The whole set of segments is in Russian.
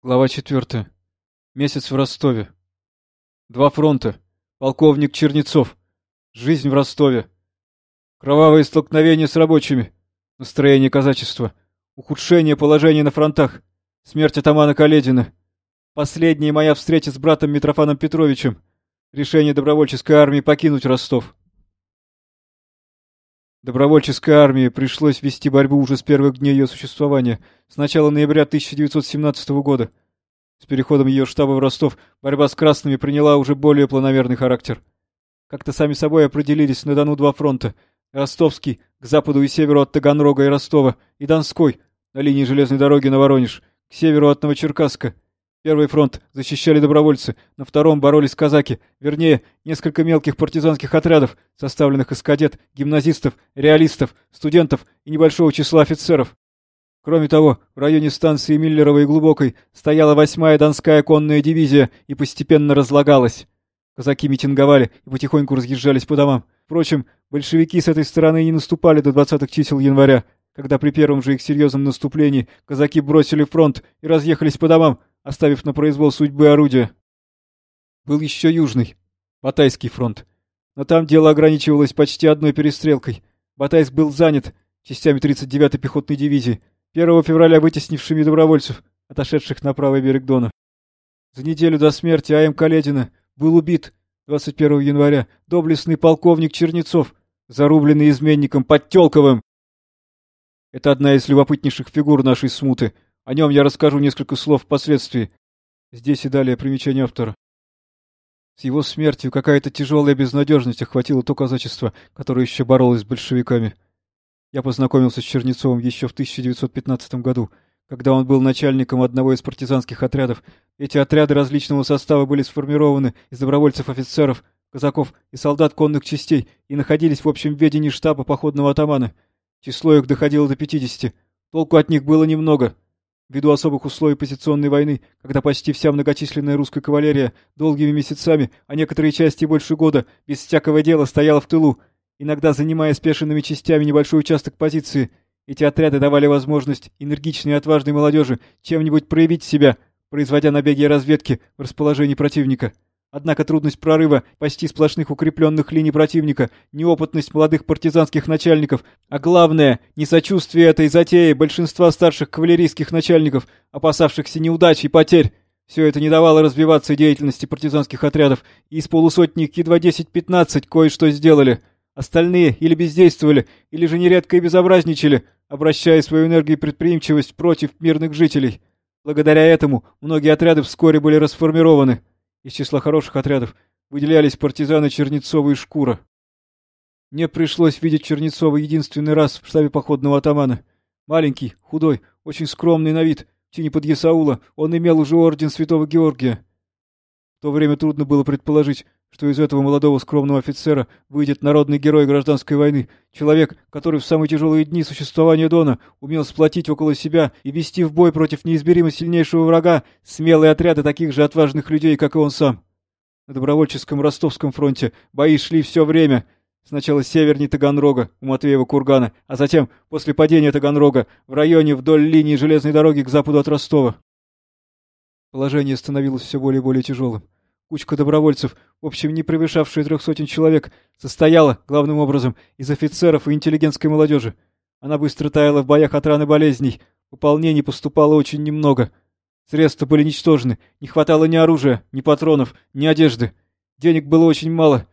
Глава 4. Месяц в Ростове. Два фронта. Полковник Чернецов. Жизнь в Ростове. Кровавые столкновения с рабочими. Настроение казачества. Ухудшение положения на фронтах. Смерть атамана Каледина. Последняя моя встреча с братом Митрофаном Петровичем. Решение добровольческой армии покинуть Ростов. Добровольческой армии пришлось вести борьбу уже с первых дней ее существования, с начала ноября 1917 года. С переходом ее штаба в Ростов борьба с красными приняла уже более планомерный характер. Как-то сами собой определились на Дону два фронта. Ростовский, к западу и северу от Таганрога и Ростова, и Донской, на линии железной дороги на Воронеж, к северу от Новочеркасска. Первый фронт защищали добровольцы, на втором боролись казаки, вернее, несколько мелких партизанских отрядов, составленных из кадет, гимназистов, реалистов, студентов и небольшого числа офицеров. Кроме того, в районе станции Миллеровой и Глубокой стояла восьмая Донская конная дивизия и постепенно разлагалась. Казаки митинговали и потихоньку разъезжались по домам. Впрочем, большевики с этой стороны не наступали до 20-х чисел января, когда при первом же их серьезном наступлении казаки бросили фронт и разъехались по домам, оставив на произвол судьбы орудия. Был еще Южный, Батайский фронт. Но там дело ограничивалось почти одной перестрелкой. Батайск был занят частями 39-й пехотной дивизии, 1 февраля вытеснившими добровольцев, отошедших на правый берег Дона. За неделю до смерти А.М. Каледина был убит 21 января доблестный полковник Чернецов, зарубленный изменником Подтелковым. Это одна из любопытнейших фигур нашей смуты — о нем я расскажу несколько слов впоследствии. Здесь и далее примечание автора. С его смертью какая-то тяжелая безнадежность охватила то казачество, которое еще боролось с большевиками. Я познакомился с Чернецовым еще в 1915 году, когда он был начальником одного из партизанских отрядов. Эти отряды различного состава были сформированы из добровольцев-офицеров, казаков и солдат конных частей и находились в общем ведении штаба походного атамана. Число их доходило до 50. Толку от них было немного — Ввиду особых условий позиционной войны, когда почти вся многочисленная русская кавалерия долгими месяцами, а некоторые части больше года, без всякого дела стояла в тылу, иногда занимая спешенными частями небольшой участок позиции, эти отряды давали возможность энергичной и отважной молодежи чем-нибудь проявить себя, производя набеги и разведки в расположении противника. Однако трудность прорыва, почти сплошных укрепленных линий противника, неопытность молодых партизанских начальников, а главное, несочувствие этой затеи большинства старших кавалерийских начальников, опасавшихся неудач и потерь, все это не давало развиваться деятельности партизанских отрядов, и из полусотни едва 10-15 кое-что сделали. Остальные или бездействовали, или же нередко и безобразничали, обращая свою энергию и предприимчивость против мирных жителей. Благодаря этому многие отряды вскоре были расформированы. Из числа хороших отрядов выделялись партизаны Чернецова и Шкура. Мне пришлось видеть Чернецова единственный раз в штабе походного атамана. Маленький, худой, очень скромный на вид, в чине подъясаула, он имел уже орден Святого Георгия. В то время трудно было предположить, что из этого молодого скромного офицера выйдет народный герой гражданской войны, человек, который в самые тяжелые дни существования Дона умел сплотить около себя и вести в бой против неизмеримо сильнейшего врага смелые отряды таких же отважных людей, как и он сам. На добровольческом Ростовском фронте бои шли все время. Сначала севернее Таганрога, у Матвеева кургана, а затем, после падения Таганрога, в районе вдоль линии железной дороги к западу от Ростова. Положение становилось все более и более тяжелым. Кучка добровольцев, в общем, не превышавшая трех сотен человек, состояла, главным образом, из офицеров и интеллигентской молодежи. Она быстро таяла в боях от раны болезней, пополнений поступало очень немного. Средства были ничтожны, не хватало ни оружия, ни патронов, ни одежды. Денег было очень мало.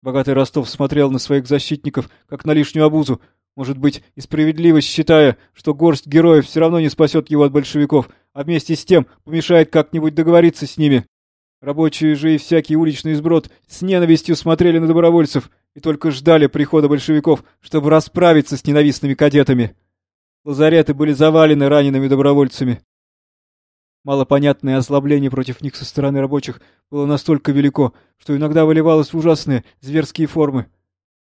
Богатый Ростов смотрел на своих защитников, как на лишнюю обузу, может быть, и справедливость считая, что горсть героев все равно не спасет его от большевиков, а вместе с тем помешает как-нибудь договориться с ними. Рабочие же и всякий уличный сброд с ненавистью смотрели на добровольцев и только ждали прихода большевиков, чтобы расправиться с ненавистными кадетами. Лазареты были завалены ранеными добровольцами. Малопонятное ослабление против них со стороны рабочих было настолько велико, что иногда выливалось в ужасные, зверские формы.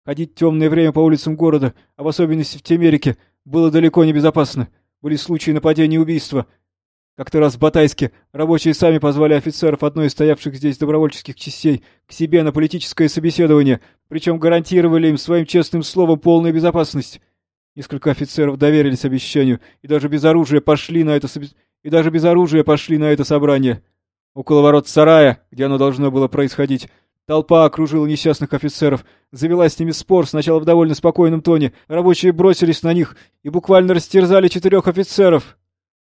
Ходить темное время по улицам города, а в особенности в Темерике, было далеко не безопасно. Были случаи нападения и убийства, как-то раз в Батайске рабочие сами позвали офицеров одной из стоявших здесь добровольческих частей к себе на политическое собеседование, причем гарантировали им своим честным словом полную безопасность. Несколько офицеров доверились обещанию и даже без оружия пошли на это, собес... и даже без оружия пошли на это собрание. Около ворот сарая, где оно должно было происходить, толпа окружила несчастных офицеров, завела с ними спор сначала в довольно спокойном тоне, рабочие бросились на них и буквально растерзали четырех офицеров.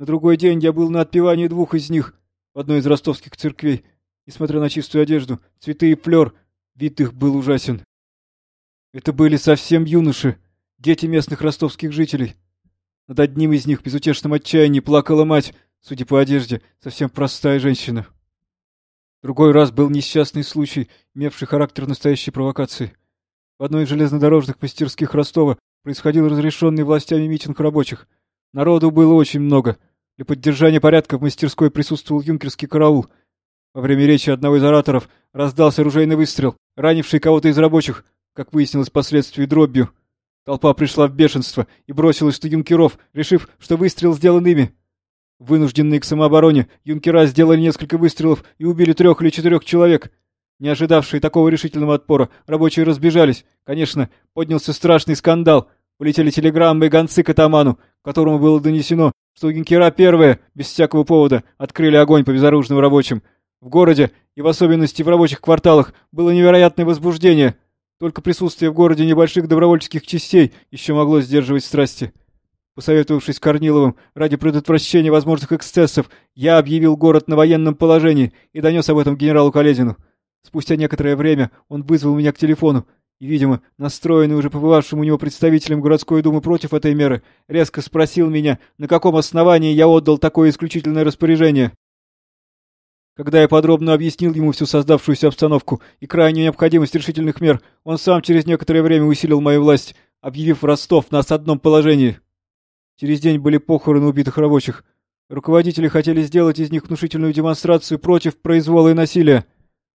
На другой день я был на отпевании двух из них в одной из ростовских церквей. Несмотря на чистую одежду, цветы и флер, вид их был ужасен. Это были совсем юноши, дети местных ростовских жителей. Над одним из них в безутешном отчаянии плакала мать, судя по одежде, совсем простая женщина. Другой раз был несчастный случай, имевший характер настоящей провокации. В одной из железнодорожных мастерских Ростова происходил разрешенный властями митинг рабочих. Народу было очень много. Для поддержания порядка в мастерской присутствовал юнкерский караул — во время речи одного из ораторов раздался оружейный выстрел, ранивший кого-то из рабочих, как выяснилось впоследствии дробью. Толпа пришла в бешенство и бросилась что юнкеров, решив, что выстрел сделан ими. Вынужденные к самообороне, юнкера сделали несколько выстрелов и убили трех или четырех человек. Не ожидавшие такого решительного отпора, рабочие разбежались. Конечно, поднялся страшный скандал. Полетели телеграммы и гонцы к атаману, которому было донесено, что юнкера первые, без всякого повода, открыли огонь по безоружным рабочим, в городе, и в особенности в рабочих кварталах, было невероятное возбуждение. Только присутствие в городе небольших добровольческих частей еще могло сдерживать страсти. Посоветовавшись с Корниловым ради предотвращения возможных эксцессов, я объявил город на военном положении и донес об этом генералу Каледину. Спустя некоторое время он вызвал меня к телефону и, видимо, настроенный уже побывавшим у него представителем городской думы против этой меры, резко спросил меня, на каком основании я отдал такое исключительное распоряжение. Когда я подробно объяснил ему всю создавшуюся обстановку и крайнюю необходимость решительных мер, он сам через некоторое время усилил мою власть, объявив Ростов на осадном положении. Через день были похороны убитых рабочих. Руководители хотели сделать из них внушительную демонстрацию против произвола и насилия.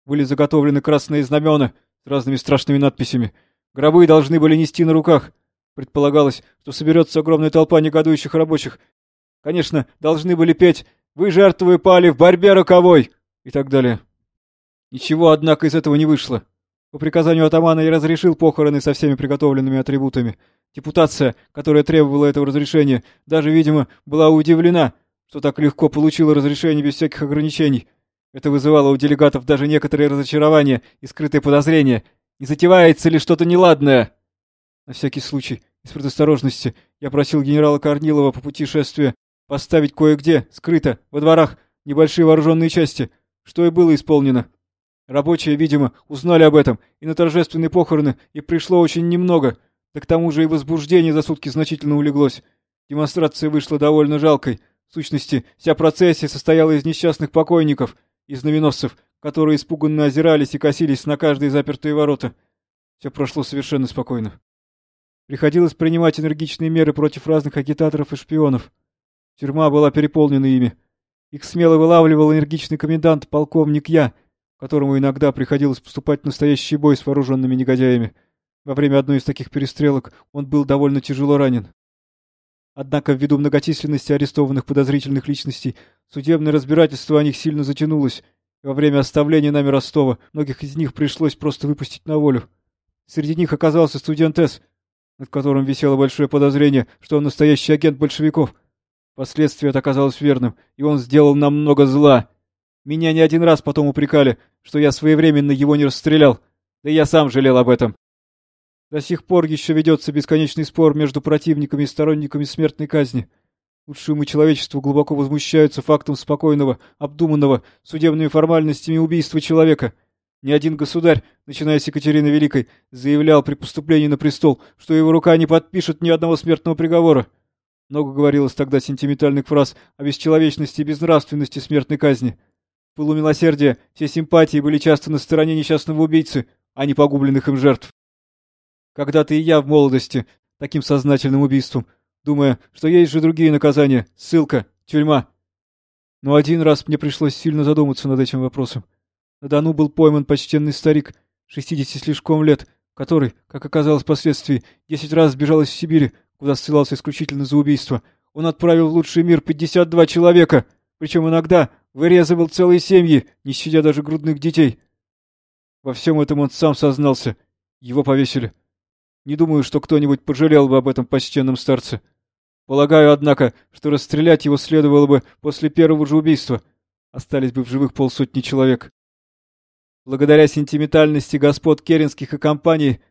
Были заготовлены красные знамена с разными страшными надписями. Гробы должны были нести на руках. Предполагалось, что соберется огромная толпа негодующих рабочих. Конечно, должны были петь вы жертвы пали в борьбе роковой!» и так далее. Ничего, однако, из этого не вышло. По приказанию атамана я разрешил похороны со всеми приготовленными атрибутами. Депутация, которая требовала этого разрешения, даже, видимо, была удивлена, что так легко получила разрешение без всяких ограничений. Это вызывало у делегатов даже некоторые разочарования и скрытые подозрения. Не затевается ли что-то неладное? На всякий случай, из предосторожности, я просил генерала Корнилова по пути шествия Поставить кое-где, скрыто, во дворах, небольшие вооруженные части, что и было исполнено. Рабочие, видимо, узнали об этом, и на торжественные похороны их пришло очень немного, да к тому же и возбуждение за сутки значительно улеглось. Демонстрация вышла довольно жалкой. В сущности, вся процессия состояла из несчастных покойников, из знаменосцев, которые испуганно озирались и косились на каждые запертые ворота. Все прошло совершенно спокойно. Приходилось принимать энергичные меры против разных агитаторов и шпионов. Тюрьма была переполнена ими. Их смело вылавливал энергичный комендант, полковник Я, которому иногда приходилось поступать в настоящий бой с вооруженными негодяями. Во время одной из таких перестрелок он был довольно тяжело ранен. Однако ввиду многочисленности арестованных подозрительных личностей, судебное разбирательство о них сильно затянулось, и во время оставления нами Ростова многих из них пришлось просто выпустить на волю. Среди них оказался студент С, над которым висело большое подозрение, что он настоящий агент большевиков — Впоследствии это оказалось верным, и он сделал нам много зла. Меня не один раз потом упрекали, что я своевременно его не расстрелял, да и я сам жалел об этом. До сих пор еще ведется бесконечный спор между противниками и сторонниками смертной казни. Лучшие умы человечества глубоко возмущаются фактом спокойного, обдуманного, судебными формальностями убийства человека. Ни один государь, начиная с Екатерины Великой, заявлял при поступлении на престол, что его рука не подпишет ни одного смертного приговора. Много говорилось тогда сентиментальных фраз о бесчеловечности и безнравственности смертной казни. В пылу милосердия все симпатии были часто на стороне несчастного убийцы, а не погубленных им жертв. Когда-то и я в молодости таким сознательным убийством, думая, что есть же другие наказания, ссылка, тюрьма. Но один раз мне пришлось сильно задуматься над этим вопросом. На Дону был пойман почтенный старик, шестидесяти слишком лет, который, как оказалось впоследствии, десять раз сбежал из Сибири, куда ссылался исключительно за убийство, он отправил в лучший мир 52 человека, причем иногда вырезывал целые семьи, не щадя даже грудных детей. Во всем этом он сам сознался. Его повесили. Не думаю, что кто-нибудь пожалел бы об этом почтенном старце. Полагаю, однако, что расстрелять его следовало бы после первого же убийства. Остались бы в живых полсотни человек. Благодаря сентиментальности господ Керенских и компании,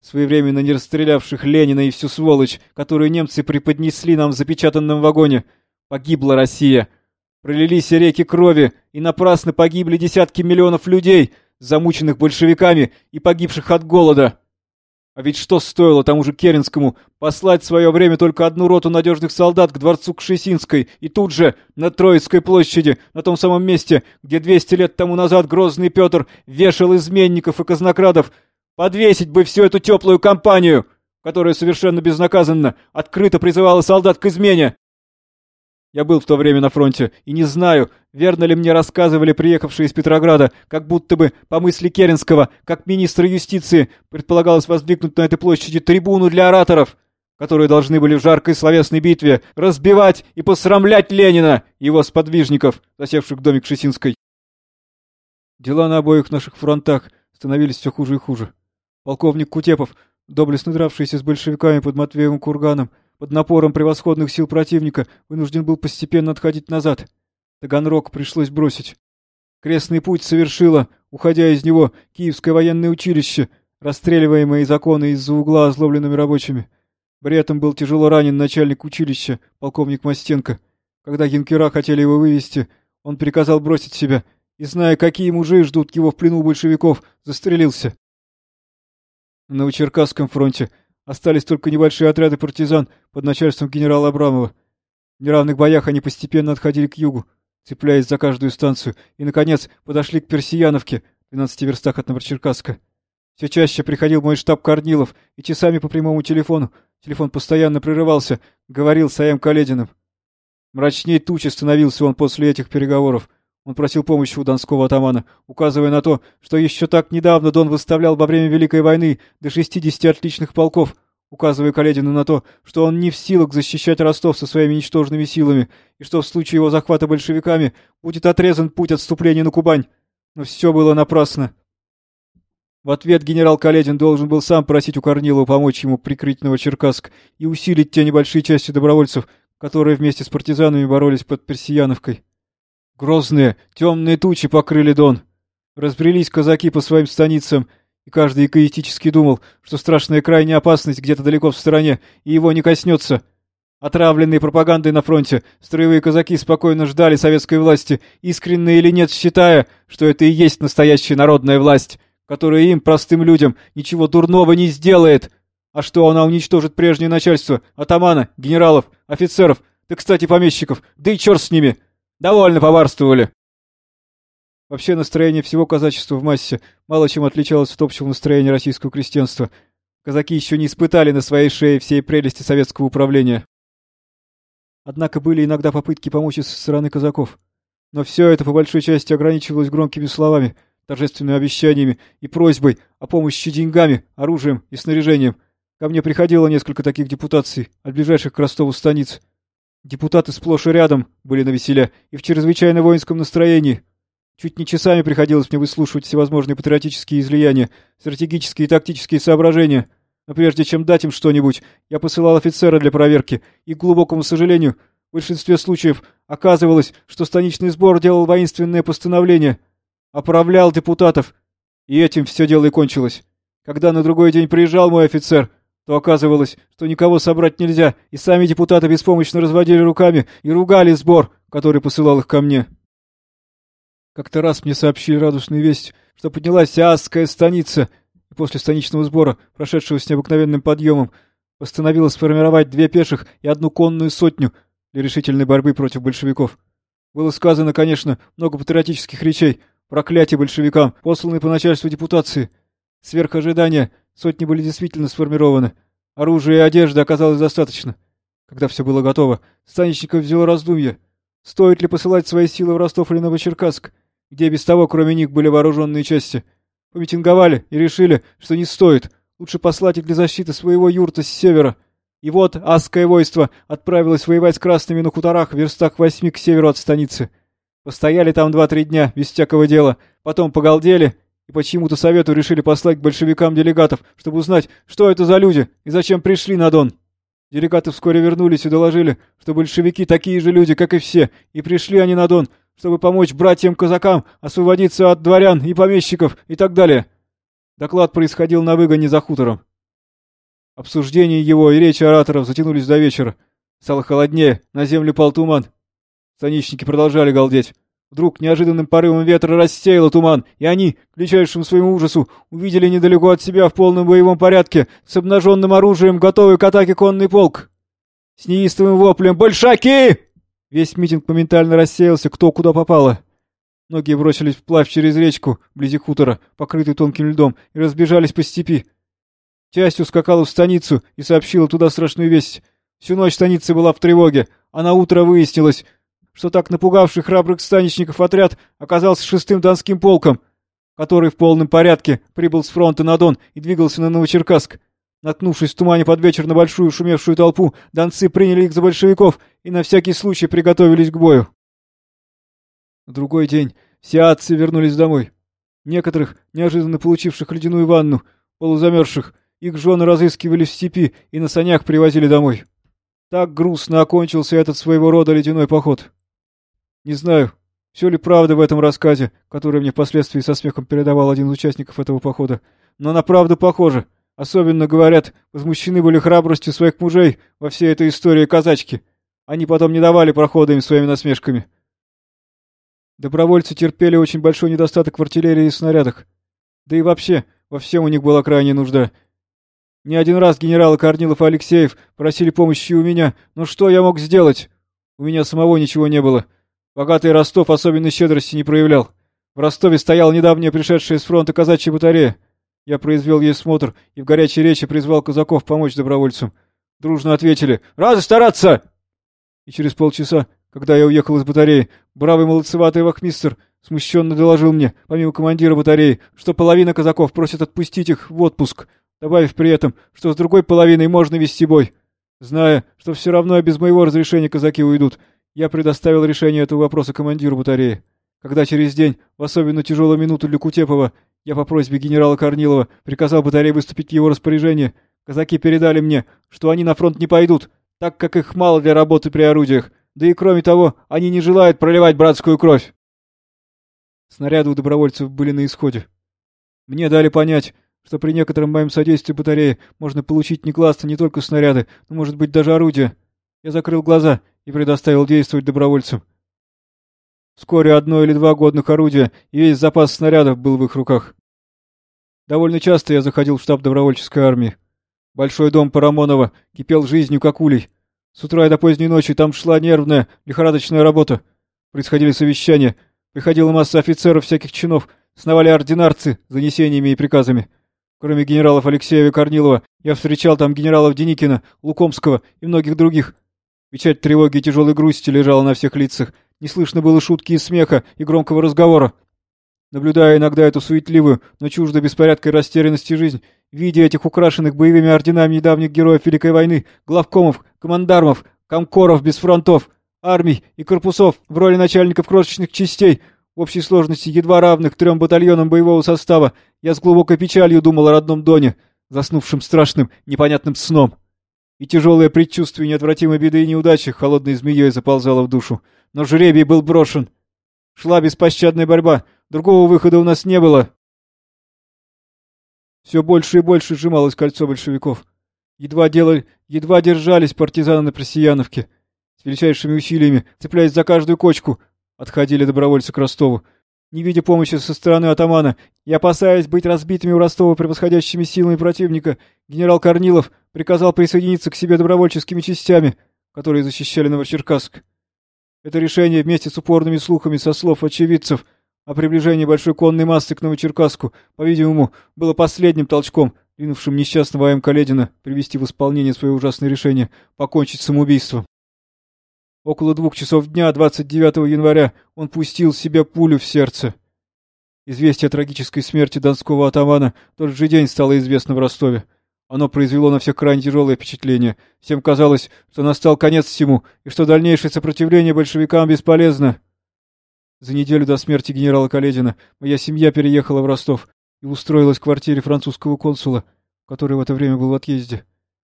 своевременно не расстрелявших Ленина и всю сволочь, которую немцы преподнесли нам в запечатанном вагоне, погибла Россия. Пролились реки крови, и напрасно погибли десятки миллионов людей, замученных большевиками и погибших от голода. А ведь что стоило тому же Керенскому послать в свое время только одну роту надежных солдат к дворцу Кшесинской и тут же, на Троицкой площади, на том самом месте, где 200 лет тому назад грозный Петр вешал изменников и казнокрадов, подвесить бы всю эту теплую компанию, которая совершенно безнаказанно открыто призывала солдат к измене. Я был в то время на фронте и не знаю, верно ли мне рассказывали приехавшие из Петрограда, как будто бы, по мысли Керенского, как министра юстиции, предполагалось воздвигнуть на этой площади трибуну для ораторов, которые должны были в жаркой словесной битве разбивать и посрамлять Ленина и его сподвижников, засевших в доме Кшесинской. Дела на обоих наших фронтах становились все хуже и хуже. Полковник Кутепов, доблестно дравшийся с большевиками под Матвеевым курганом, под напором превосходных сил противника вынужден был постепенно отходить назад. Таганрог пришлось бросить. Крестный путь совершило, уходя из него, Киевское военное училище, расстреливаемое из окона из-за угла озлобленными рабочими. При этом был тяжело ранен начальник училища, полковник Мастенко. Когда юнкера хотели его вывести, он приказал бросить себя и, зная, какие мужи ждут его в плену большевиков, застрелился. На Новочеркасском фронте Остались только небольшие отряды партизан под начальством генерала Абрамова. В неравных боях они постепенно отходили к югу, цепляясь за каждую станцию, и, наконец, подошли к Персияновке, в 12 верстах от Новочеркасска. Все чаще приходил мой штаб Корнилов, и часами по прямому телефону, телефон постоянно прерывался, говорил с А.М. Калединым. Мрачней тучи становился он после этих переговоров. Он просил помощи у донского атамана, указывая на то, что еще так недавно Дон выставлял во время Великой войны до 60 отличных полков, указывая Каледину на то, что он не в силах защищать Ростов со своими ничтожными силами, и что в случае его захвата большевиками будет отрезан путь отступления на Кубань. Но все было напрасно. В ответ генерал Каледин должен был сам просить у Корнилова помочь ему прикрыть Новочеркасск и усилить те небольшие части добровольцев, которые вместе с партизанами боролись под Персияновкой. Грозные, темные тучи покрыли Дон. Разбрелись казаки по своим станицам, и каждый эгоистически думал, что страшная крайняя опасность где-то далеко в стороне, и его не коснется. Отравленные пропагандой на фронте, строевые казаки спокойно ждали советской власти, искренне или нет, считая, что это и есть настоящая народная власть, которая им, простым людям, ничего дурного не сделает. А что она уничтожит прежнее начальство, атамана, генералов, офицеров, да, кстати, помещиков, да и черт с ними. Довольно поварствовали. Вообще настроение всего казачества в массе мало чем отличалось от общего настроения российского крестьянства. Казаки еще не испытали на своей шее всей прелести советского управления. Однако были иногда попытки помочь со стороны казаков. Но все это по большой части ограничивалось громкими словами, торжественными обещаниями и просьбой о помощи деньгами, оружием и снаряжением. Ко мне приходило несколько таких депутаций от ближайших к Ростову станиц. Депутаты сплошь и рядом были на веселе и в чрезвычайно воинском настроении. Чуть не часами приходилось мне выслушивать всевозможные патриотические излияния, стратегические и тактические соображения. Но прежде чем дать им что-нибудь, я посылал офицера для проверки, и, к глубокому сожалению, в большинстве случаев оказывалось, что станичный сбор делал воинственное постановление, оправлял депутатов, и этим все дело и кончилось. Когда на другой день приезжал мой офицер, то оказывалось, что никого собрать нельзя, и сами депутаты беспомощно разводили руками и ругали сбор, который посылал их ко мне. Как-то раз мне сообщили радостную весть, что поднялась Асская станица, и после станичного сбора, прошедшего с необыкновенным подъемом, постановила сформировать две пеших и одну конную сотню для решительной борьбы против большевиков. Было сказано, конечно, много патриотических речей, проклятие большевикам, посланные по начальству депутации. Сверх ожидания — Сотни были действительно сформированы. Оружия и одежды оказалось достаточно. Когда все было готово, Станичников взял раздумье. Стоит ли посылать свои силы в Ростов или Новочеркасск, где без того, кроме них, были вооруженные части? Помитинговали и решили, что не стоит. Лучше послать их для защиты своего юрта с севера. И вот Асское войство отправилось воевать с красными на хуторах в верстах восьми к северу от станицы. Постояли там два-три дня, без всякого дела. Потом погалдели и почему-то совету решили послать к большевикам делегатов, чтобы узнать, что это за люди и зачем пришли на Дон. Делегаты вскоре вернулись и доложили, что большевики такие же люди, как и все, и пришли они на Дон, чтобы помочь братьям-казакам освободиться от дворян и помещиков и так далее. Доклад происходил на выгоне за хутором. Обсуждение его и речи ораторов затянулись до вечера. Стало холоднее, на землю пал туман. Станичники продолжали галдеть. Вдруг неожиданным порывом ветра рассеяло туман, и они, к величайшему своему ужасу, увидели недалеко от себя в полном боевом порядке, с обнаженным оружием, готовый к атаке конный полк. С неистовым воплем «Большаки!» Весь митинг моментально рассеялся, кто куда попало. Многие бросились вплавь через речку, вблизи хутора, покрытый тонким льдом, и разбежались по степи. Часть ускакала в станицу и сообщила туда страшную весть. Всю ночь станица была в тревоге, а на утро выяснилось, что так напугавший храбрых станичников отряд оказался шестым донским полком, который в полном порядке прибыл с фронта на Дон и двигался на Новочеркасск. Наткнувшись в тумане под вечер на большую шумевшую толпу, донцы приняли их за большевиков и на всякий случай приготовились к бою. В другой день все отцы вернулись домой. Некоторых, неожиданно получивших ледяную ванну, полузамерзших, их жены разыскивали в степи и на санях привозили домой. Так грустно окончился этот своего рода ледяной поход. Не знаю, все ли правда в этом рассказе, который мне впоследствии со смехом передавал один из участников этого похода, но на правду похоже. Особенно, говорят, возмущены были храбростью своих мужей во всей этой истории казачки. Они потом не давали прохода им своими насмешками. Добровольцы терпели очень большой недостаток в артиллерии и снарядах. Да и вообще, во всем у них была крайняя нужда. Не один раз генералы Корнилов и Алексеев просили помощи у меня, но что я мог сделать? У меня самого ничего не было. Богатый Ростов особенной щедрости не проявлял. В Ростове стоял недавняя пришедшая с фронта казачья батарея. Я произвел ей смотр и в горячей речи призвал казаков помочь добровольцам. Дружно ответили «Рады стараться!» И через полчаса, когда я уехал из батареи, бравый молодцеватый вахмистр смущенно доложил мне, помимо командира батареи, что половина казаков просит отпустить их в отпуск, добавив при этом, что с другой половиной можно вести бой. Зная, что все равно без моего разрешения казаки уйдут, я предоставил решение этого вопроса командиру батареи. Когда через день, в особенно тяжелую минуту для Кутепова, я по просьбе генерала Корнилова приказал батарее выступить в его распоряжение, казаки передали мне, что они на фронт не пойдут, так как их мало для работы при орудиях, да и кроме того, они не желают проливать братскую кровь. Снаряды у добровольцев были на исходе. Мне дали понять, что при некотором моем содействии батареи можно получить негласно не только снаряды, но, может быть, даже орудия. Я закрыл глаза и предоставил действовать добровольцам. Вскоре одно или два годных орудия и весь запас снарядов был в их руках. Довольно часто я заходил в штаб добровольческой армии. Большой дом Парамонова кипел жизнью, как улей. С утра и до поздней ночи там шла нервная, лихорадочная работа. Происходили совещания, приходила масса офицеров всяких чинов, сновали ординарцы занесениями и приказами. Кроме генералов Алексеева и Корнилова, я встречал там генералов Деникина, Лукомского и многих других, Печать тревоги и тяжелой грусти лежала на всех лицах. Не слышно было шутки и смеха, и громкого разговора. Наблюдая иногда эту суетливую, но чуждо беспорядка и растерянности жизнь, видя этих украшенных боевыми орденами недавних героев Великой войны, главкомов, командармов, комкоров без фронтов, армий и корпусов в роли начальников крошечных частей, в общей сложности едва равных трем батальонам боевого состава, я с глубокой печалью думал о родном Доне, заснувшем страшным, непонятным сном и тяжелое предчувствие неотвратимой беды и неудачи холодной змеей заползало в душу. Но жребий был брошен. Шла беспощадная борьба. Другого выхода у нас не было. Все больше и больше сжималось кольцо большевиков. Едва делали, едва держались партизаны на Просияновке. С величайшими усилиями, цепляясь за каждую кочку, отходили добровольцы к Ростову. Не видя помощи со стороны атамана и опасаясь быть разбитыми у Ростова превосходящими силами противника, генерал Корнилов приказал присоединиться к себе добровольческими частями, которые защищали Новочеркасск. Это решение вместе с упорными слухами со слов очевидцев о приближении большой конной массы к Новочеркасску, по-видимому, было последним толчком, двинувшим несчастного М. Каледина привести в исполнение свое ужасное решение покончить самоубийством. Около двух часов дня, 29 января, он пустил себе пулю в сердце. Известие о трагической смерти донского атамана тот же день стало известно в Ростове. Оно произвело на всех крайне тяжелое впечатление. Всем казалось, что настал конец всему, и что дальнейшее сопротивление большевикам бесполезно. За неделю до смерти генерала Каледина моя семья переехала в Ростов и устроилась в квартире французского консула, который в это время был в отъезде.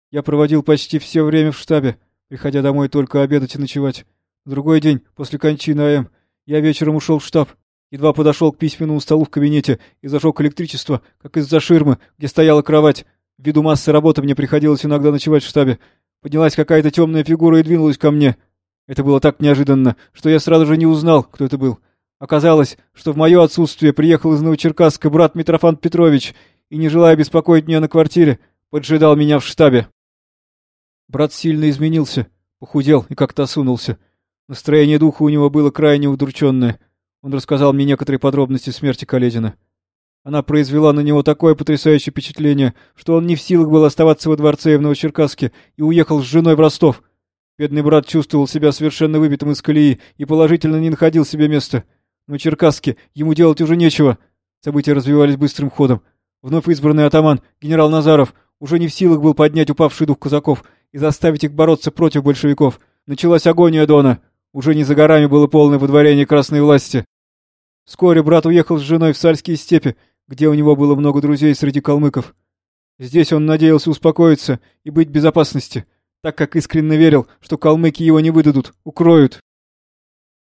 Я проводил почти все время в штабе, приходя домой только обедать и ночевать. На другой день, после кончины АМ, я вечером ушел в штаб. Едва подошел к письменному столу в кабинете и зажег электричество, как из-за ширмы, где стояла кровать. Ввиду массы работы мне приходилось иногда ночевать в штабе. Поднялась какая-то темная фигура и двинулась ко мне. Это было так неожиданно, что я сразу же не узнал, кто это был. Оказалось, что в мое отсутствие приехал из Новочеркасска брат Митрофан Петрович и, не желая беспокоить меня на квартире, поджидал меня в штабе. Брат сильно изменился, похудел и как-то осунулся. Настроение духа у него было крайне удрученное. Он рассказал мне некоторые подробности смерти Каледина. Она произвела на него такое потрясающее впечатление, что он не в силах был оставаться во дворце в Новочеркасске и уехал с женой в Ростов. Бедный брат чувствовал себя совершенно выбитым из колеи и положительно не находил себе места. Но Черкасске ему делать уже нечего. События развивались быстрым ходом. Вновь избранный атаман, генерал Назаров, уже не в силах был поднять упавший дух казаков и заставить их бороться против большевиков. Началась агония Дона. Уже не за горами было полное выдворение красной власти. Вскоре брат уехал с женой в Сальские степи, где у него было много друзей среди калмыков. Здесь он надеялся успокоиться и быть в безопасности, так как искренне верил, что калмыки его не выдадут, укроют.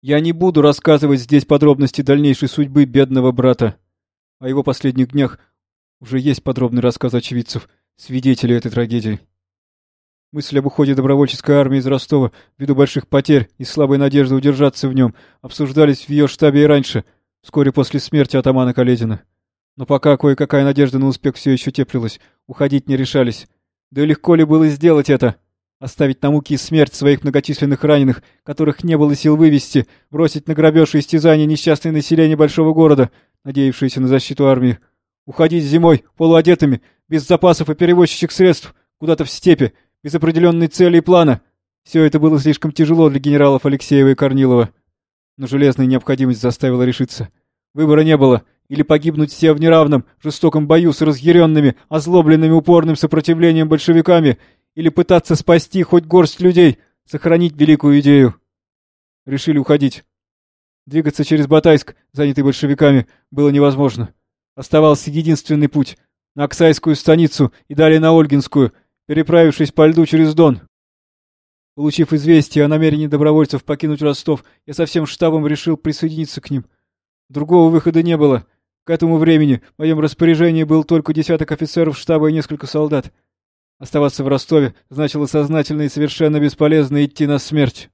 Я не буду рассказывать здесь подробности дальнейшей судьбы бедного брата. О его последних днях уже есть подробный рассказ очевидцев, свидетелей этой трагедии. Мысль об уходе добровольческой армии из Ростова, ввиду больших потерь и слабой надежды удержаться в нем, обсуждались в ее штабе и раньше, вскоре после смерти атамана Каледина. Но пока кое-какая надежда на успех все еще теплилась, уходить не решались. Да и легко ли было сделать это? Оставить на муки и смерть своих многочисленных раненых, которых не было сил вывести, бросить на грабеж и истязание несчастное население большого города, надеявшееся на защиту армии. Уходить зимой, полуодетыми, без запасов и перевозческих средств, куда-то в степи, без определенной цели и плана. Все это было слишком тяжело для генералов Алексеева и Корнилова. Но железная необходимость заставила решиться. Выбора не было — или погибнуть все в неравном, жестоком бою с разъяренными, озлобленными упорным сопротивлением большевиками, или пытаться спасти хоть горсть людей, сохранить великую идею. Решили уходить. Двигаться через Батайск, занятый большевиками, было невозможно. Оставался единственный путь — на Оксайскую станицу и далее на Ольгинскую, переправившись по льду через Дон. Получив известие о намерении добровольцев покинуть Ростов, я со всем штабом решил присоединиться к ним. Другого выхода не было — к этому времени в моем распоряжении был только десяток офицеров штаба и несколько солдат. Оставаться в Ростове значило сознательно и совершенно бесполезно идти на смерть.